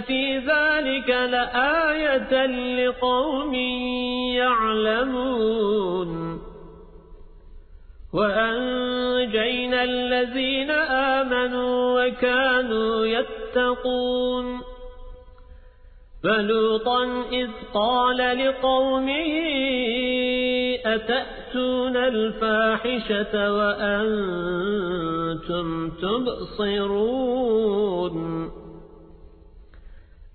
في ذلك لآية لقوم يعلمون وأنجينا الذين آمنوا وكانوا يتقون فلوطا إذ قال لقومه أتأتون الفاحشة وأنتم تبصرون